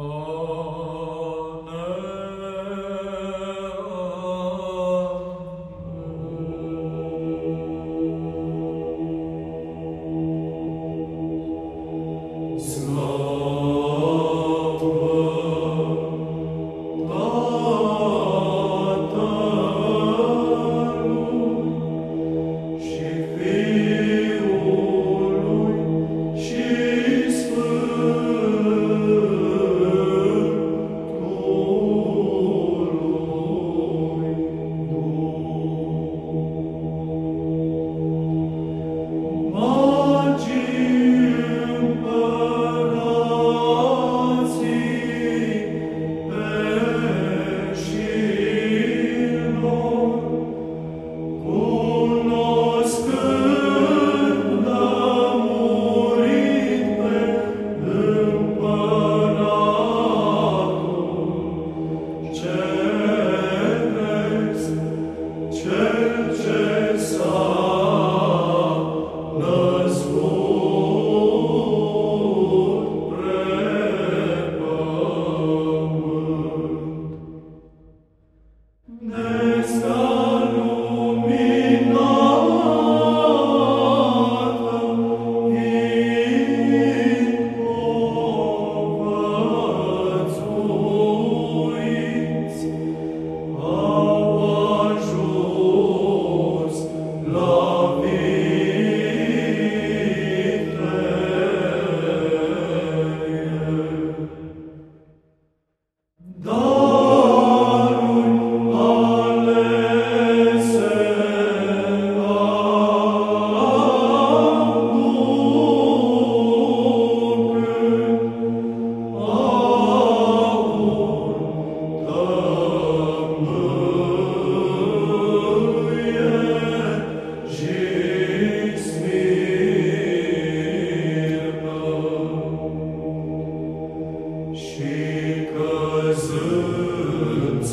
Oh.